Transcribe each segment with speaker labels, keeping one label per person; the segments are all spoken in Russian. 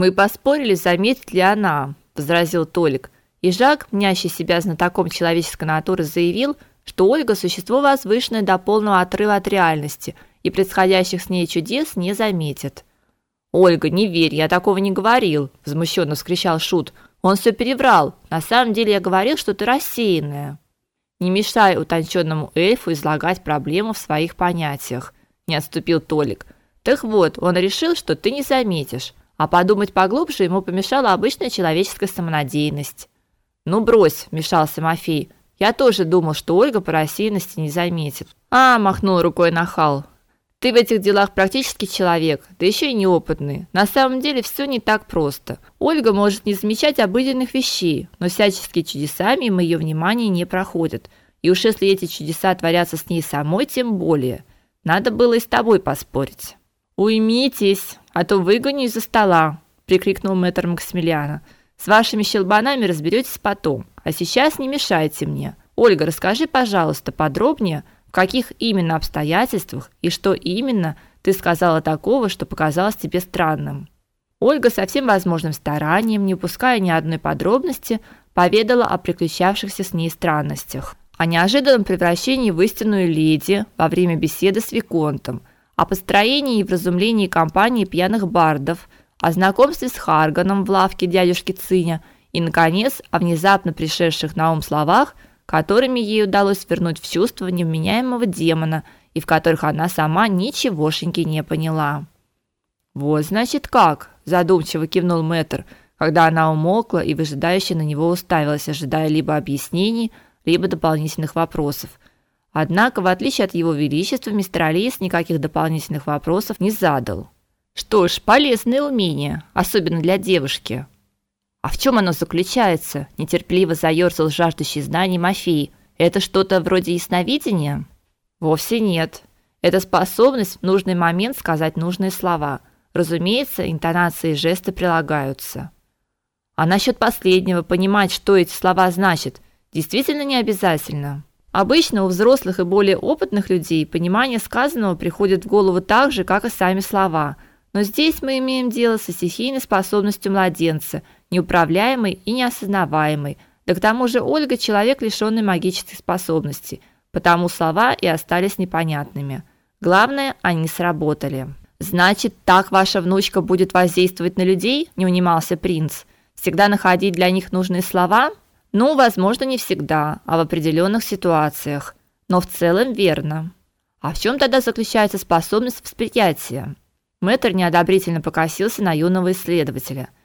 Speaker 1: Мы поспорили, заметит ли она, возразил Толик. И Жак, мнящий себя знатоком человеческой натуры, заявил, что Ольга существо возвышенное до полного отрыва от реальности и происходящих с ней чудес не заметит. Ольга, не верь, я такого не говорил, возмущенно вскричал шут. Он все переврал. На самом деле я говорил, что ты рассеянная. Не мешай утонченному эльфу излагать проблему в своих понятиях, не отступил Толик. Так вот, он решил, что ты не заметишь, а подумать поглубже ему помешала обычная человеческая самонадеянность. Ну брось, вмешался Мафей. Я тоже думал, что Ольга по рассеянности не заметит. А, махнул рукой нахал. Ты в этих делах практически человек, да еще и неопытный. На самом деле все не так просто. Ольга может не замечать обыденных вещей, но всяческие чудеса мимо ее внимания не проходят. И уж если эти чудеса творятся с ней самой, тем более. Надо было и с тобой поспорить. Уймитесь, а то выгоню из-за стола, прикрикнул мэтр Максимилиана. С вашими щелбанами разберетесь потом, а сейчас не мешайте мне. Ольга, расскажи, пожалуйста, подробнее в каких именно обстоятельствах и что именно ты сказала такого, что показалось тебе странным? Ольга со всем возможным старанием, не упуская ни одной подробности, поведала о приключавшихся с ней странностях, о неожиданном превращении в истинную леди во время беседы с виконтом, о построении и вразумлении компании пьяных бардов, о знакомстве с Харганом в лавке дядюшки Циня и наконец о внезапно пришедших на ум словах – которыми ей удалось вернуть в чувство невменяемого демона и в которых она сама ничегошеньки не поняла. Вот, значит, как, задумчиво кивнул Мэтр, когда она умолкла и выжидающе на него уставилась, ожидая либо объяснений, либо дополнительных вопросов. Однако, в отличие от его величества, мистер Алис никаких дополнительных вопросов не задал. Что ж, полезное умение, особенно для девушки. А в чем оно заключается? Нетерпеливо заерзал жаждущий знаний Мафей. Это что-то вроде ясновидения? Вовсе нет. Это способность в нужный момент сказать нужные слова. Разумеется, интонации и жесты прилагаются. А насчет последнего понимать, что эти слова значат, действительно не обязательно. Обычно у взрослых и более опытных людей понимание сказанного приходит в голову так же, как и сами слова. Но здесь мы имеем дело со стихийной способностью младенца – неуправляемый и неосознаваемый. Да к тому же Ольга человек лишённый магических способностей, потому слова и остались непонятными. Главное, они сработали. Значит, так ваша внучка будет воздействовать на людей? не унимался принц. Всегда находить для них нужные слова? Ну, возможно, не всегда, а в определенных ситуациях. Но в целом верно. А в чем тогда заключается способность восприятия? Мэтр неодобрительно покосился на юного исследователя –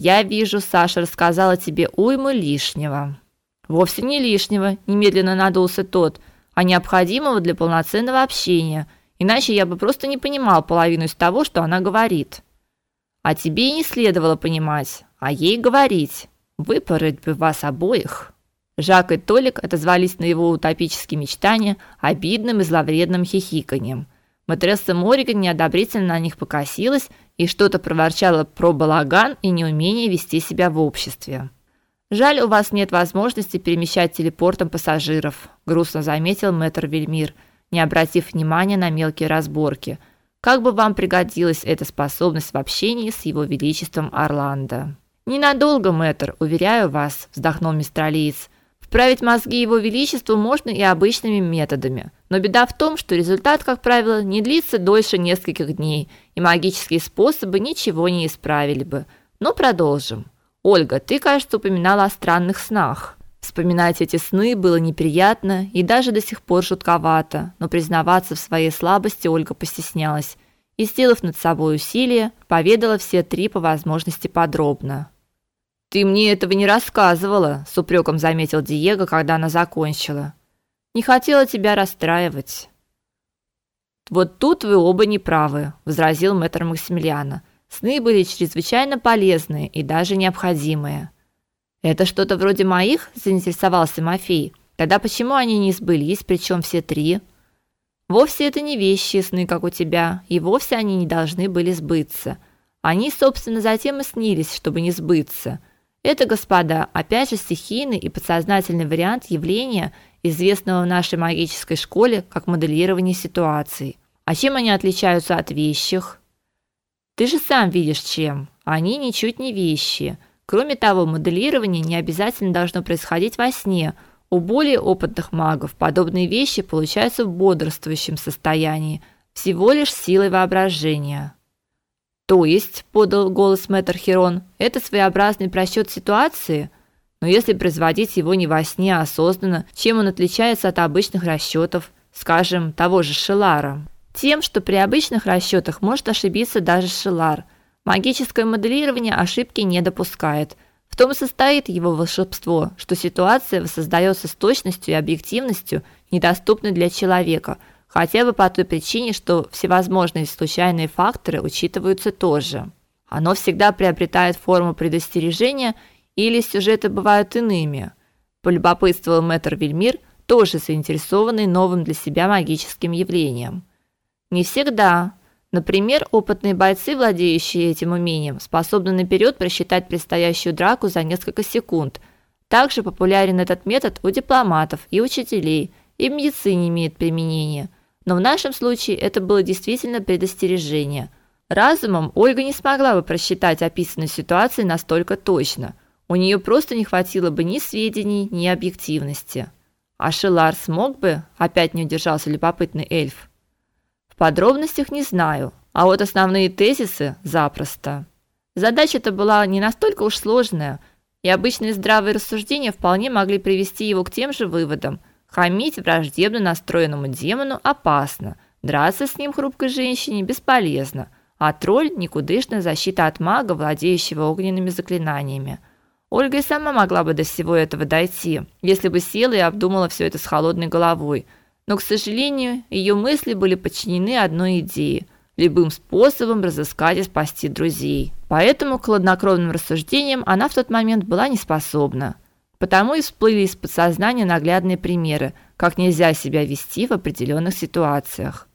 Speaker 1: я вижу, Саша рассказала тебе уйму лишнего. Вовсе не лишнего, немедленно надулся тот, а необходимого для полноценного общения. Иначе я бы просто не понимал половину из того, что она говорит. А тебе и не следовало понимать, а ей говорить. Выпороть бы вас обоих. Жак и Толик отозвались на его утопические мечтания обидным и зловредным хихиканьем. Матресса Мориган неодобрительно на них покосилась и что-то проворчала про балаган и неумение вести себя в обществе. Жаль, у вас нет возможности перемещать телепортом пассажиров, грустно заметил мэтр Вельмир, не обратив внимания на мелкие разборки. Как бы вам пригодилась эта способность в общении с его величеством Орландо? Ненадолго, мэтр, уверяю вас, вздохнул мистер Алиец. Вправить мозги его величеству можно и обычными методами, но беда в том, что результат, как правило, не длится дольше нескольких дней, и магические способы ничего не исправили бы. Но продолжим. Ольга, ты, кажется, упоминала о странных снах. Вспоминать эти сны было неприятно и даже до сих пор жутковато, но признаваться в своей слабости Ольга постеснялась и, сделав над собой усилие, поведала все три по возможности подробно. Ты мне этого не рассказывала, с упреком заметил Диего, когда она закончила. Не хотела тебя расстраивать. Вот тут вы оба не правы, возразил мэтр Максимилиана. Сны были чрезвычайно полезные и даже необходимые. Это что-то вроде моих, заинтересовался Мафей. Тогда почему они не сбылись, причем все три? Вовсе это не вещи сны, как у тебя, и вовсе они не должны были сбыться. Они, собственно, затем и снились, чтобы не сбыться. Это, господа, опять же стихийный и подсознательный вариант явления, известного в нашей магической школе как моделирование ситуаций. А чем они отличаются от вещих? Ты же сам видишь чем. Они ничуть не вещи. Кроме того, моделирование не обязательно должно происходить во сне. У более опытных магов подобные вещи получаются в бодрствующем состоянии, всего лишь силой воображения. То есть, подал голос мэтр Хирон, это своеобразный просчет ситуации – но если производить его не во сне, а осознанно, чем он отличается от обычных расчетов, скажем, того же Шелара? Тем, что при обычных расчетах может ошибиться даже Шелар. Магическое моделирование ошибки не допускает. В том состоит его волшебство, что ситуация воссоздается с точностью и объективностью, недоступной для человека, хотя бы по той причине, что всевозможные случайные факторы учитываются тоже. Оно всегда приобретает форму предостережения или сюжеты бывают иными. Полюбопытствовал мэтр Вельмир, тоже заинтересованный новым для себя магическим явлением. Не всегда. Например, опытные бойцы, владеющие этим умением, способны наперед просчитать предстоящую драку за несколько секунд. Также популярен этот метод у дипломатов и учителей, и в медицине имеет применение. Но в нашем случае это было действительно предостережение. Разумом Ольга не смогла бы просчитать описанную ситуацию настолько точно – у нее просто не хватило бы ни сведений, ни объективности. А Шелар смог бы, опять не удержался любопытный эльф. В подробностях не знаю, а вот основные тезисы запросто. Задача-то была не настолько уж сложная, и обычные здравые рассуждения вполне могли привести его к тем же выводам. Хамить враждебно настроенному демону опасно, драться с ним хрупкой женщине бесполезно, а тролль никудышная защита от мага, владеющего огненными заклинаниями – Ольга и сама могла бы до всего этого дойти, если бы села и обдумала все это с холодной головой. Но, к сожалению, ее мысли были подчинены одной идее любым способом разыскать и спасти друзей. Поэтому к хладнокровным рассуждениям она в тот момент была не способна. Потому и всплыли из подсознания наглядные примеры, как нельзя себя вести в определенных ситуациях.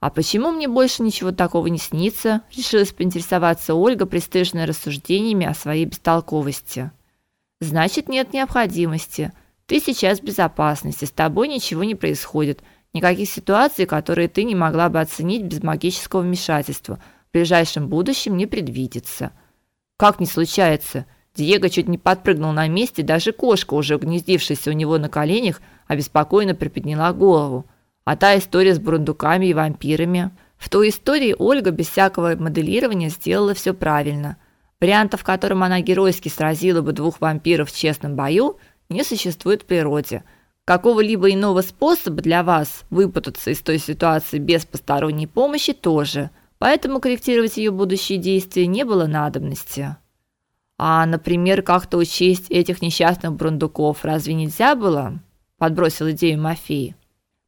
Speaker 1: А почему мне больше ничего такого не снится? Решилась поинтересоваться Ольга, пристыженная рассуждениями о своей бестолковости. Значит, нет необходимости. Ты сейчас в безопасности, с тобой ничего не происходит. Никаких ситуаций, которые ты не могла бы оценить без магического вмешательства, в ближайшем будущем не предвидится. Как не случается? Диего чуть не подпрыгнул на месте, даже кошка, уже гнездившаяся у него на коленях, обеспокоенно приподняла голову. А та история с бурундуками и вампирами. В той истории Ольга без всякого моделирования сделала все правильно. Вариантов, в котором она геройски сразила бы двух вампиров в честном бою, не существует в природе. Какого-либо иного способа для вас выпутаться из той ситуации без посторонней помощи тоже. Поэтому корректировать ее будущие действия не было надобности. А, например, как-то учесть этих несчастных бурундуков разве нельзя было? Подбросил идею Мафей.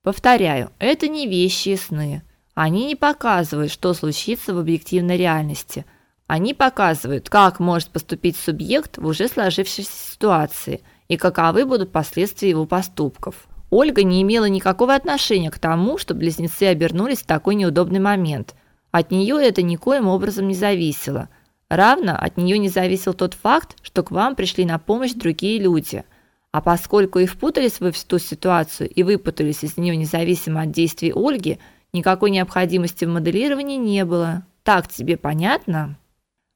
Speaker 1: Повторяю, это не вещи и сны. Они не показывают, что случится в объективной реальности. Они показывают, как может поступить субъект в уже сложившейся ситуации и каковы будут последствия его поступков. Ольга не имела никакого отношения к тому, что близнецы обернулись в такой неудобный момент. От нее это никоим образом не зависело. Равно от нее не зависел тот факт, что к вам пришли на помощь другие люди – а поскольку и впутались вы в ту ситуацию и выпутались из нее независимо от действий Ольги, никакой необходимости в моделировании не было. Так тебе понятно?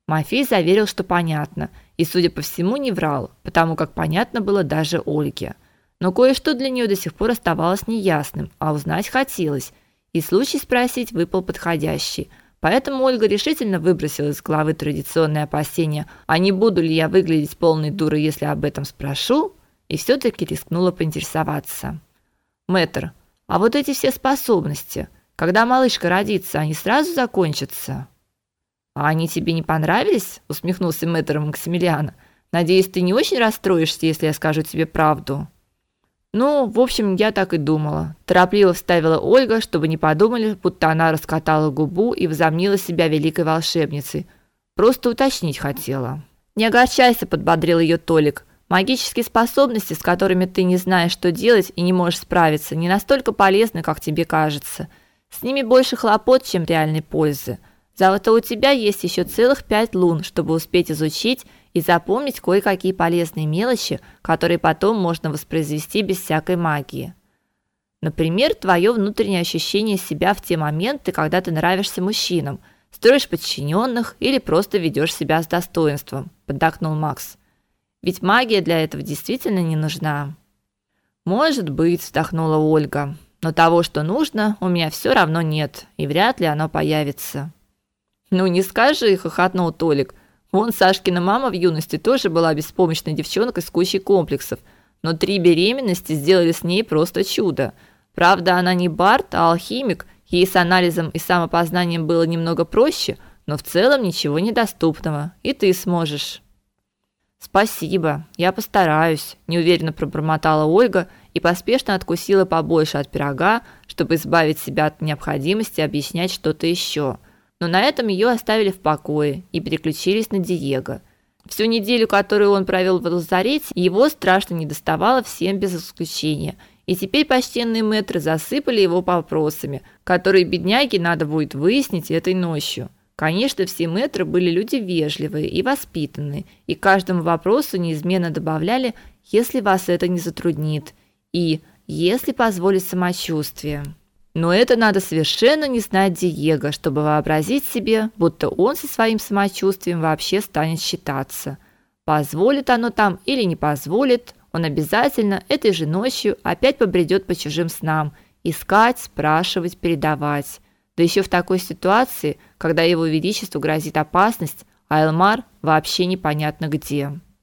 Speaker 1: Мафей заверил, что понятно, и, судя по всему, не врал, потому как понятно было даже Ольге. Но кое-что для нее до сих пор оставалось неясным, а узнать хотелось, и случай спросить выпал подходящий. Поэтому Ольга решительно выбросила из головы традиционное опасение: а не буду ли я выглядеть полной дурой, если об этом спрошу? и все таки рискнула поинтересоваться. Мэтр, а вот эти все способности, когда малышка родится, они сразу закончатся? А они тебе не понравились? усмехнулся мэтр Максимилиана. Надеюсь, ты не очень расстроишься, если я скажу тебе правду. Ну, в общем, я так и думала. Торопливо вставила Ольга, чтобы не подумали, будто она раскатала губу и возомнила себя великой волшебницей. Просто уточнить хотела. Не огорчайся, подбодрил ее Толик. Магические способности, с которыми ты не знаешь, что делать и не можешь справиться, не настолько полезны, как тебе кажется. С ними больше хлопот, чем реальной пользы. Зато у тебя есть еще целых пять лун, чтобы успеть изучить и запомнить кое-какие полезные мелочи, которые потом можно воспроизвести без всякой магии. Например, твое внутреннее ощущение себя в те моменты, когда ты нравишься мужчинам. Строишь подчиненных или просто ведешь себя с достоинством, поддакнул Макс. Ведь магия для этого действительно не нужна. Может быть, вздохнула Ольга. Но того, что нужно, у меня все равно нет, и вряд ли оно появится. Ну не скажи, хохотнул Толик. Вон Сашкина мама в юности тоже была беспомощной девчонкой с кучей комплексов, но три беременности сделали с ней просто чудо. Правда, она не Барт, а алхимик, ей с анализом и самопознанием было немного проще, но в целом ничего недоступного, и ты сможешь. Спасибо, я постараюсь, неуверенно пробормотала Ольга и поспешно откусила побольше от пирога, чтобы избавить себя от необходимости объяснять что-то еще. Но на этом ее оставили в покое и переключились на Диего. Всю неделю, которую он провел в лазарете, его страшно недоставало всем без исключения. И теперь почтенные мэтры засыпали его вопросами, которые бедняге надо будет выяснить этой ночью. Конечно, все мэтры были люди вежливые и воспитанные, и каждому вопросу неизменно добавляли: "если вас это не затруднит" и "если позволит самочувствие". Но это надо совершенно не знать Диего, чтобы вообразить себе, будто он со своим самочувствием вообще станет считаться. Позволит оно там или не позволит, он обязательно этой же ночью опять побредет по чужим снам, искать, спрашивать, передавать. Да еще в такой ситуации, когда его величеству грозит опасность, а Элмар вообще непонятно где.